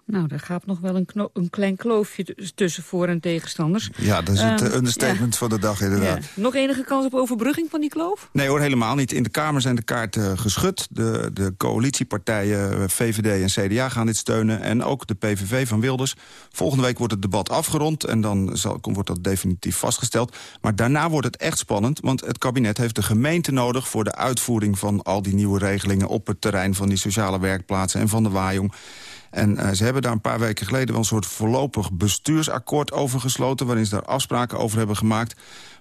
Nou, daar gaat nog wel een, een klein kloofje tussen voor- en tegenstanders. Ja, dat is het Ehm, uh, understatement ja. van de dag inderdaad. Ja. Nog enige kans op overbrugging van die kloof? Nee hoor, helemaal niet. In de Kamer zijn de kaarten geschud. De, de coalitiepartijen eh, VVD en CDA gaan dit steunen. En ook de PVV van Wilders. Volgende week wordt het debat afgerond. En dan zal, wordt dat definitief vastgesteld. Maar daarna wordt het echt spannend. Want het kabinet heeft de gemeente nodig... voor de uitvoering van al die nieuwe regelingen... op het terrein van die sociale werkplaatsen en van de Waaijong. En uh, ze hebben daar een paar weken geleden wel een soort voorlopig bestuursakkoord over gesloten... waarin ze daar afspraken over hebben gemaakt.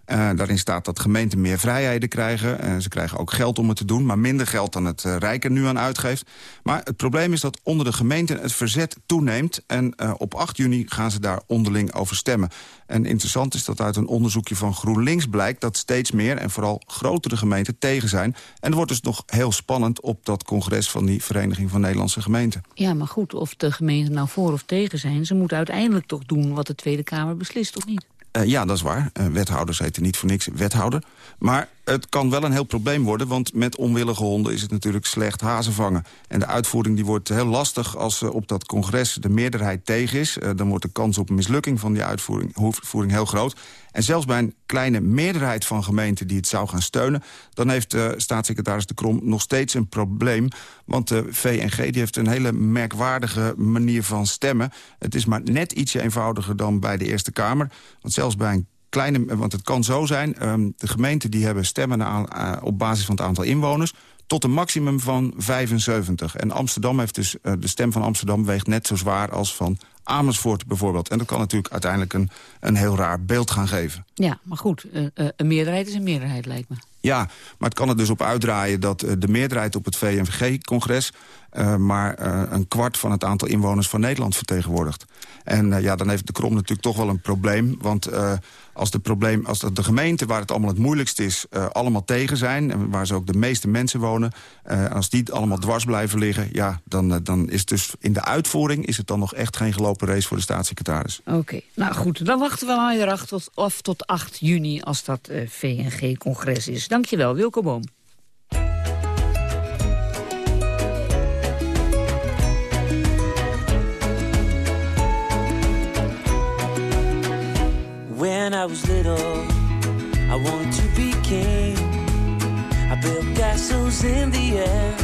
Uh, daarin staat dat gemeenten meer vrijheden krijgen. Uh, ze krijgen ook geld om het te doen, maar minder geld dan het uh, Rijk er nu aan uitgeeft. Maar het probleem is dat onder de gemeenten het verzet toeneemt. En op 8 juni gaan ze daar onderling over stemmen. En interessant is dat uit een onderzoekje van GroenLinks blijkt... dat steeds meer en vooral grotere gemeenten tegen zijn. En het wordt dus nog heel spannend op dat congres... van die Vereniging van Nederlandse Gemeenten. Ja, maar goed, of de gemeenten nou voor of tegen zijn... ze moeten uiteindelijk toch doen wat de Tweede Kamer beslist, of niet? Uh, ja, dat is waar. Uh, wethouders heten niet voor niks wethouder. Maar het kan wel een heel probleem worden... want met onwillige honden is het natuurlijk slecht hazen vangen. En de uitvoering die wordt heel lastig als uh, op dat congres de meerderheid tegen is. dan wordt de kans op mislukking van die uitvoering, heel groot. En zelfs bij een kleine meerderheid van gemeenten die het zou gaan steunen... dan heeft staatssecretaris De Krom nog steeds een probleem. Want de VNG die heeft een hele merkwaardige manier van stemmen. Het is maar net ietsje eenvoudiger dan bij de Eerste Kamer. Want zelfs bij een kleine, want het kan zo zijn... Um, de gemeenten die hebben stemmen uh, op basis van het aantal inwoners... tot een maximum van 75. En Amsterdam heeft dus, uh, de stem van Amsterdam weegt net zo zwaar als van Amersfoort bijvoorbeeld. En dat kan natuurlijk uiteindelijk een, een heel raar beeld gaan geven. Ja, maar goed, uh, een meerderheid is een meerderheid, lijkt me. Ja, maar het kan er dus op uitdraaien dat de meerderheid op het VNG-congres... Uh, maar uh, een kwart van het aantal inwoners van Nederland vertegenwoordigt. En uh, ja, dan heeft de Krom natuurlijk toch wel een probleem. Want als, de probleem, als de gemeente waar het allemaal het moeilijkst is... allemaal tegen zijn, en waar ze ook de meeste mensen wonen... als die allemaal dwars blijven liggen... ja, dan, dan is dus in de uitvoering is het dan nog echt geen gelopen race voor de staatssecretaris. Oké, okay. nou goed, dan wachten we maar weer tot, af tot 8 juni... als dat VNG-congres is. Dankjewel, Wilco Boom. When I was little, I wanted to be king. I built castles in the air,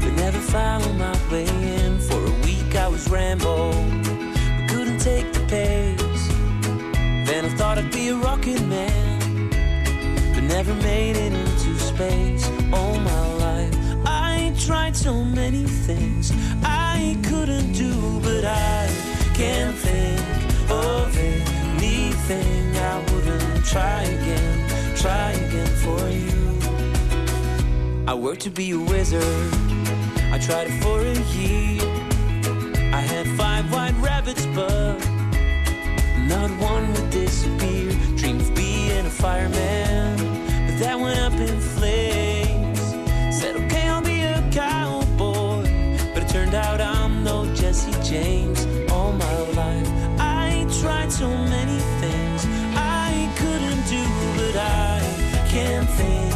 but never found my way in. For a I was Rambo, but couldn't take the pace. Then I thought I'd be a rocket man, but never made it into space. All my life, I tried so many things I couldn't do, but I can't think of anything I wouldn't try again, try again for you. I worked to be a wizard, I tried it for a year. I five white rabbits, but not one would disappear. Dreamed of being a fireman, but that went up in flames. Said, okay, I'll be a cowboy, but it turned out I'm no Jesse James all my life. I tried so many things I couldn't do, but I can't think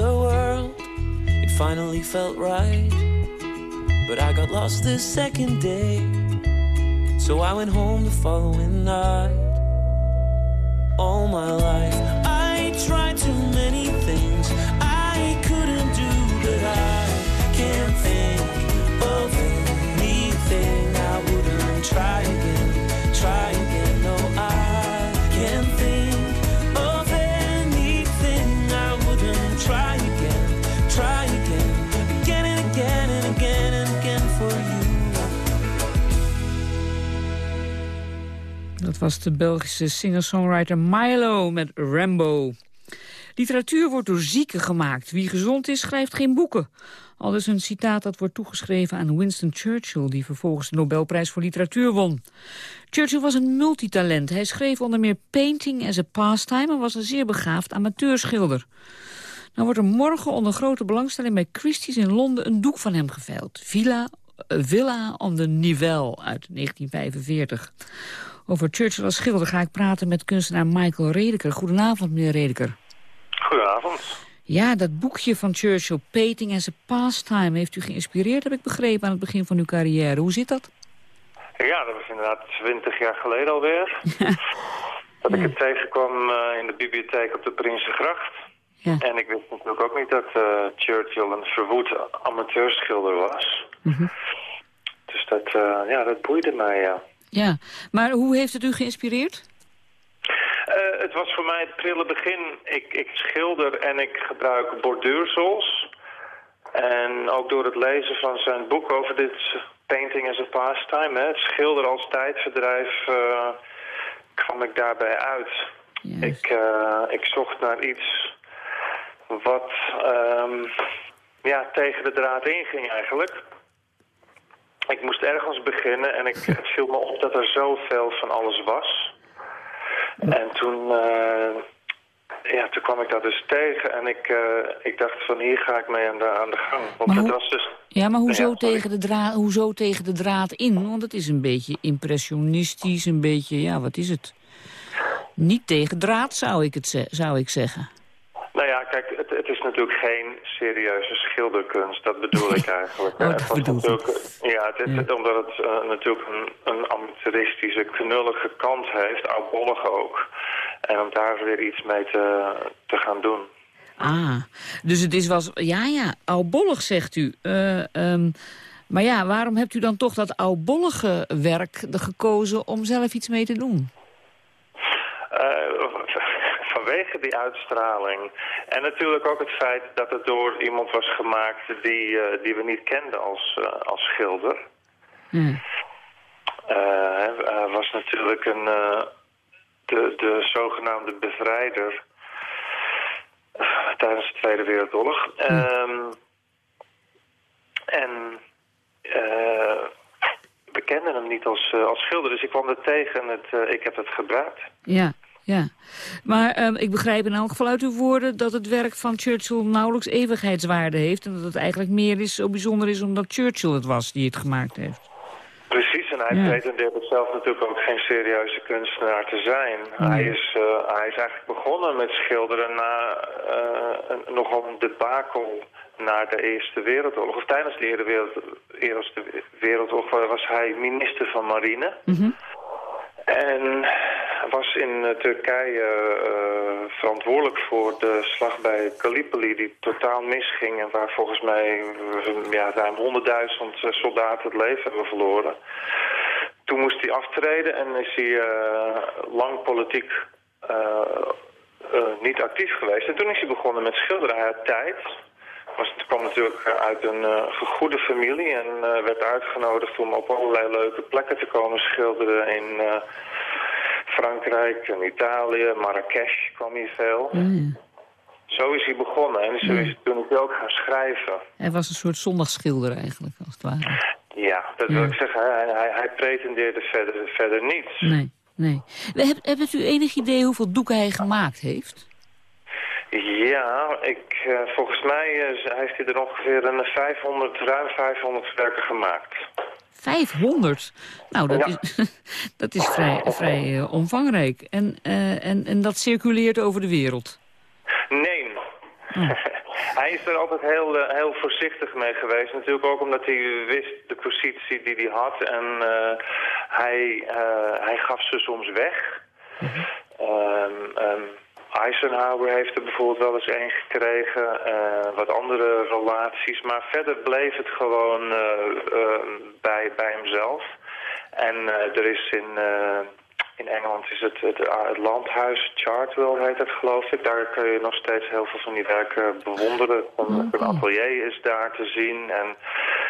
the world, it finally felt right. But I got lost the second day, so I went home the following night. All my life, I tried too many things I couldn't do, but I can't think of anything I wouldn't try was de Belgische singer-songwriter Milo met Rambo. Literatuur wordt door zieken gemaakt. Wie gezond is, schrijft geen boeken. Al is een citaat dat wordt toegeschreven aan Winston Churchill... die vervolgens de Nobelprijs voor literatuur won. Churchill was een multitalent. Hij schreef onder meer Painting as a Pastime... en was een zeer begaafd amateurschilder. Nou wordt er morgen onder grote belangstelling bij Christie's in Londen... een doek van hem geveild. Villa, eh, Villa on the Nivelle uit 1945. Over Churchill als schilder ga ik praten met kunstenaar Michael Redeker. Goedenavond, meneer Redeker. Goedenavond. Ja, dat boekje van Churchill, Painting as a Pastime... heeft u geïnspireerd, heb ik begrepen, aan het begin van uw carrière. Hoe zit dat? Ja, dat was inderdaad twintig jaar geleden alweer. dat ik het tegenkwam uh, in de bibliotheek op de Prinsengracht. Ja. En ik wist natuurlijk ook niet dat uh, Churchill een verwoed amateurschilder was. Mm -hmm. Dus dat, uh, ja, dat boeide mij, ja. Ja, maar hoe heeft het u geïnspireerd? Uh, het was voor mij het prille begin. Ik, ik schilder en ik gebruik borduursels. En ook door het lezen van zijn boek over dit painting as a pastime, hè, het schilder als tijdverdrijf, uh, kwam ik daarbij uit. Ik, uh, ik zocht naar iets wat um, ja, tegen de draad inging eigenlijk. Ik moest ergens beginnen en ik, het viel me op dat er zoveel van alles was. En toen, uh, ja, toen kwam ik dat dus tegen en ik, uh, ik dacht van hier ga ik mee aan de, aan de gang. Want maar het hoe, was dus... Ja, maar hoezo, Ja, tegen de draad, hoezo tegen de draad in? Want het is een beetje impressionistisch, een beetje, ja, wat is het? Niet tegen draad, zou ik, het zou ik zeggen. Nou ja, kijk, het, het is natuurlijk geen serieuze schilderkunst. Dat bedoel ik eigenlijk. Oh, dat ja, het is omdat het eh, natuurlijk een, een amateuristische, knullige kant heeft, oudbollig ook. En om daar weer iets mee te, te gaan doen. Ah, dus het is was, ja, ja, oudbollig zegt u. Eh, ehm, maar ja, waarom hebt u dan toch dat oudbollige werk er gekozen om zelf iets mee te doen? Eh, vanwege die uitstraling. En natuurlijk ook het feit dat het door iemand was gemaakt die, eh, die we niet kenden als, eh, als schilder. Hmm. Eh, Hij hij was natuurlijk een, de, de zogenaamde bevrijder tijdens de Tweede Wereldoorlog. Ehm, en we kenden hem niet als, als schilder, dus ik kwam er tegen en het, ik heb het gebruikt. Ja, ja. Maar ehm, ik begrijp in elk geval uit uw woorden dat het werk van Churchill nauwelijks eeuwigheidswaarde heeft. En dat het eigenlijk meer is, zo bijzonder is omdat Churchill het was die het gemaakt heeft. Precies, en hij Ja. pretendeerde zelf natuurlijk ook geen serieuze kunstenaar te zijn. Hij, is, eh, hij is eigenlijk begonnen met schilderen na eh, een, nogal een debakel na de Eerste Wereldoorlog. Of tijdens de Eerste Wereld- Eerste Wereldoorlog was hij minister van Marine. En was in eh, Turkije eh, verantwoordelijk voor de slag bij Gallipoli die totaal misging en waar volgens mij eh, ja, ruim 100.000 soldaten het leven hebben verloren. Toen moest hij aftreden en is hij eh, lang politiek niet actief geweest. En toen is hij begonnen met schilderen. Hij had tijd. Was, het kwam natuurlijk eh, uit een eh, gegoede familie en eh, werd uitgenodigd om op allerlei leuke plekken te komen schilderen in Frankrijk en Italië, Marrakesh kwam hij veel. Zo is hij begonnen en zo is hij toen ook gaan schrijven. Hij was een soort zondagsschilder eigenlijk, als het ware. Ja, dat wil ik zeggen. Hij, hij, hij pretendeerde verder, verder niets. Nee, nee. We heb, hebt u enig idee hoeveel doeken hij gemaakt heeft? Ja, ik, eh, volgens mij eh, heeft hij er ongeveer een 500, ruim 500 werken gemaakt. 500? Nou, dat Ja. is, dat is vrij, vrij eh, omvangrijk. En, en, en dat circuleert over de wereld. Nee. hij is er altijd heel, heel voorzichtig mee geweest. Natuurlijk ook omdat hij wist de positie die hij had. En hij, hij gaf ze soms weg. Ehm, ehm, Eisenhower heeft er bijvoorbeeld wel eens een gekregen. eh, wat andere relaties. Maar verder bleef het gewoon eh, eh, bij, bij hemzelf. En er is in... eh, in Engeland is het het, het landhuis Chartwell heet het geloof ik. Daar kun je nog steeds heel veel van die werken bewonderen. Een, een atelier is daar te zien en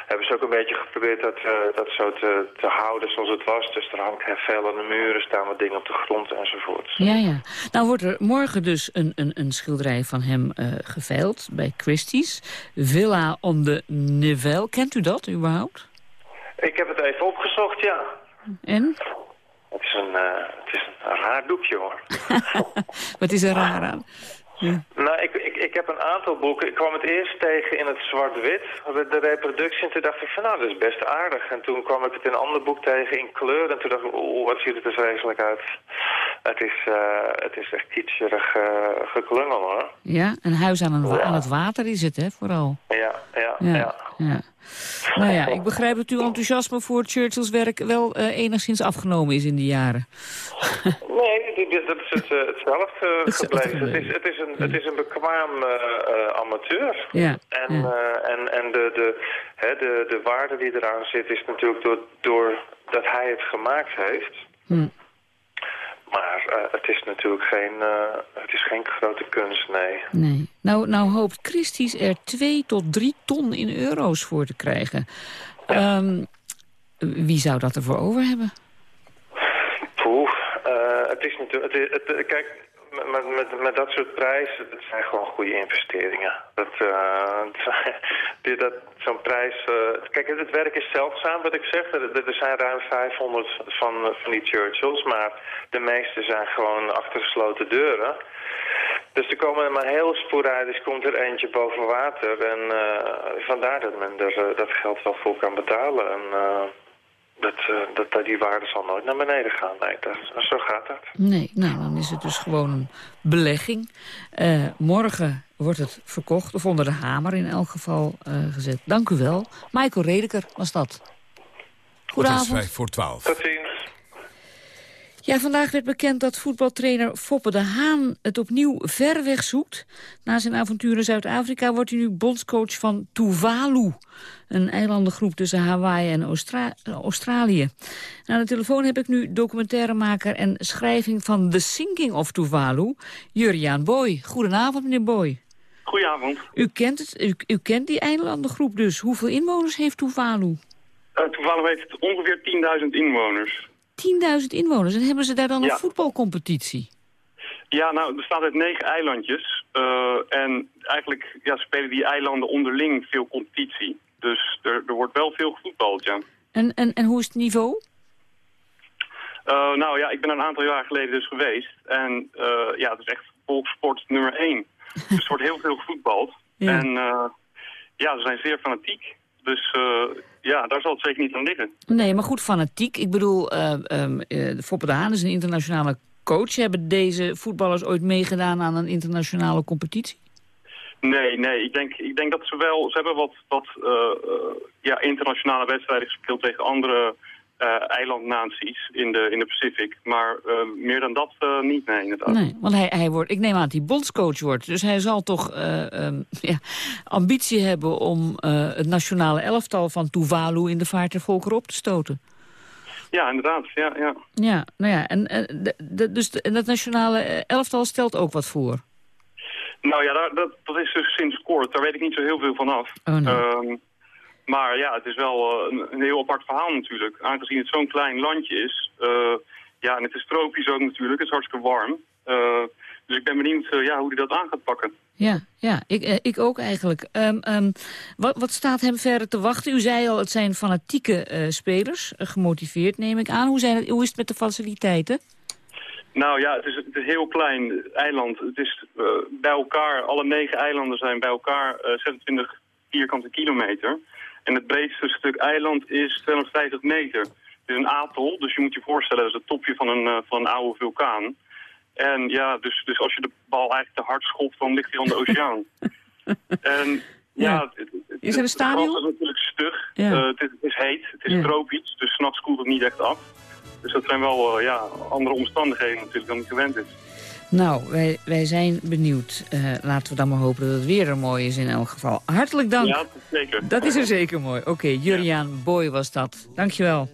hebben ze ook een beetje geprobeerd dat, eh, dat zo te, te houden zoals het was. Dus er hangt veel aan de muren, staan wat dingen op de grond enzovoort. Ja, ja. Nou wordt er morgen dus een, een, een schilderij van hem uh, geveild bij Christie's. Villa on the Nivelle. Kent u dat überhaupt? Ik heb het even opgezocht, ja. En? Het is een, uh, het is een raar doekje, hoor. Wat is er raar aan? Nou, ik, ik, ik heb een aantal boeken. Ik kwam het eerst tegen in het zwart-wit, de reproductie. En toen dacht ik van, nou, dat is best aardig. En toen kwam ik het in een ander boek tegen in kleur. En toen dacht ik, oeh, wat ziet het er vreselijk uit. Het is, uh, het is echt kitscherig uh, geklungel, hoor. Ja, een huis aan, een, aan het water is het, hè, vooral. Ja, ja, ja. ja. ja. Nou ja, ik begrijp dat uw enthousiasme voor Churchill's werk wel uh, enigszins afgenomen is in die jaren. nee, dat is het, uh, hetzelfde gebleven. Het is, het, is een, het is een bekwaam uh, amateur. Ja. En, ja. en, en de, de, hè, de, de waarde die eraan zit is natuurlijk door, door dat hij het gemaakt heeft. Hm. Maar uh, het is natuurlijk geen, uh, het is geen grote kunst, nee. Nee. Nou, nou hoopt Christie's er 2 tot 3 ton in euro's voor te krijgen. Ja. Um, wie zou dat ervoor over hebben? Poeh, uh, het is natuurlijk... Het, het, kijk, met, met, met dat soort prijzen, dat zijn gewoon goede investeringen. Dat, uh, dat, Zo'n prijs... Uh, kijk, het werk is zeldzaam, wat ik zeg. Er, zijn ruim 500 van, van die Churchills, maar de meeste zijn gewoon achter gesloten deuren. Dus er komen maar heel sporadisch komt er eentje boven water. En uh, vandaar dat men er dat geld wel voor kan betalen. En, dat, uh, dat, dat die waarde zal nooit naar beneden gaan. Nee, dat, zo gaat dat. Nee, nou, dan is het dus gewoon een belegging. Uh, morgen wordt het verkocht, of onder de hamer in elk geval uh, gezet. Dank u wel. Michael Redeker was dat. Goedenavond. Het is vijf voor twaalf. Tot ziens. Ja, vandaag werd bekend dat voetbaltrainer Foppe de Haan het opnieuw ver weg zoekt. Na zijn avonturen in Zuid-Afrika wordt hij nu bondscoach van Tuvalu. Een eilandengroep tussen Hawaii en Austra Australië. Aan de telefoon heb ik nu documentairemaker en schrijving van The Sinking of Tuvalu, Juriaan Boy. Goedenavond, meneer Boy. Goedenavond. U kent, het, u, u kent die eilandengroep dus. Hoeveel inwoners heeft Tuvalu? Uh, Tuvalu heeft ongeveer 10.000 inwoners. 10.000 inwoners. En hebben ze daar dan ja. een voetbalcompetitie? Ja, nou, er bestaat uit negen eilandjes. Uh, en eigenlijk ja, spelen die eilanden onderling veel competitie. Dus er, er wordt wel veel gevoetbald, ja. En, en, en hoe is het niveau? Uh, nou ja, ik ben een aantal jaar geleden dus geweest. En uh, ja, het is echt volkssport nummer één. dus er wordt heel veel gevoetbald. Ja. En ja, ze zijn zeer fanatiek. Dus uh, ja, daar zal het zeker niet aan liggen. Nee, maar goed, fanatiek. Ik bedoel, uh, um, uh, Foppe de Haan is een internationale coach. Hebben deze voetballers ooit meegedaan aan een internationale competitie? Nee, nee. Ik denk, ik denk dat ze wel... Ze hebben wat, wat ja, internationale wedstrijden gespeeld tegen andere eilandnaties in de, in de Pacific. Maar uh, meer dan dat uh, niet, nee, inderdaad. Nee, want hij, hij wordt, ik neem aan dat hij bondscoach wordt. Dus hij zal toch um, ja, ambitie hebben om het nationale elftal van Tuvalu in de vaart der volkeren op te stoten. Ja, inderdaad. Ja, ja. ja nou ja, en, de, de, dus de, dat nationale elftal stelt ook wat voor? Nou ja, daar, dat, dat is dus sinds kort. Daar weet ik niet zo heel veel van af. Oh, nee. um, maar ja, het is wel uh, een, heel apart verhaal natuurlijk. Aangezien het zo'n klein landje is. Uh, ja, en het is tropisch ook natuurlijk. Het is hartstikke warm. Uh, dus ik ben benieuwd ja, hoe hij dat aan gaat pakken. Ja, ja ik, ik ook eigenlijk. Um, um, wat, wat staat hem verder te wachten? U zei al, het zijn fanatieke spelers. gemotiveerd neem ik aan. Hoe, zijn het, hoe is het met de faciliteiten? Nou ja, het is, het is een heel klein eiland. Het is bij elkaar, alle negen eilanden zijn bij elkaar 26 vierkante kilometer. En het breedste stuk eiland is 250 meter. Het is een atol, dus je moet je voorstellen, dat is het topje van een, uh, van een oude vulkaan. En ja, dus, dus als je de bal eigenlijk te hard schopt, dan ligt hij aan de oceaan. en ja, het, het, is er een stadion? Het is natuurlijk stug. Ja. Uh, het, is, het, is, heet, het is ja. tropisch, dus s'nachts koelt het niet echt af. Dus dat zijn wel uh, ja, andere omstandigheden natuurlijk dan ik gewend is. Nou, wij, wij zijn benieuwd. Uh, laten we dan maar hopen dat het weer er mooi is in elk geval. Hartelijk dank. Ja, dat is zeker. Dat is er zeker mooi. Oké, okay, Juriaan ja. Boy was dat. Dankjewel.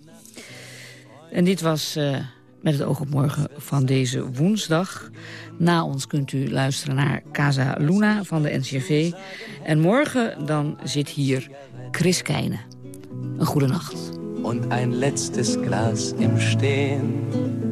En dit was uh, met het oog op morgen van deze woensdag. Na ons kunt u luisteren naar Casa Luna van de NCRV. En morgen dan zit hier Chris Keijnen. Een goede nacht. Und ein letztes Glas im Stehen.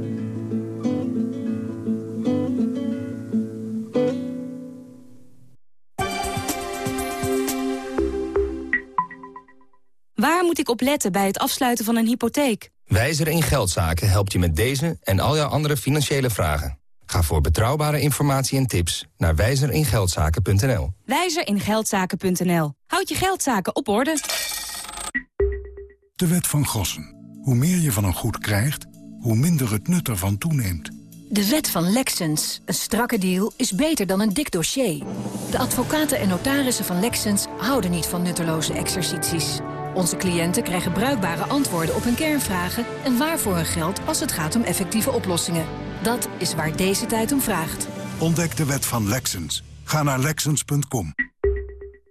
Moet ik op letten bij het afsluiten van een hypotheek? Wijzer in Geldzaken helpt je met deze en al jouw andere financiële vragen. Ga voor betrouwbare informatie en tips naar wijzeringeldzaken.nl. Wijzeringeldzaken.nl. Houd je geldzaken op orde. De wet van Gossen. Hoe meer je van een goed krijgt, hoe minder het nut ervan toeneemt. De wet van Lexens. Een strakke deal is beter dan een dik dossier. De advocaten en notarissen van Lexens houden niet van nutteloze exercities. Onze cliënten krijgen bruikbare antwoorden op hun kernvragen... en waarvoor hun geld als het gaat om effectieve oplossingen. Dat is waar deze tijd om vraagt. Ontdek de wet van Lexens. Ga naar Lexens.com.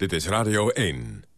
Dit is Radio 1.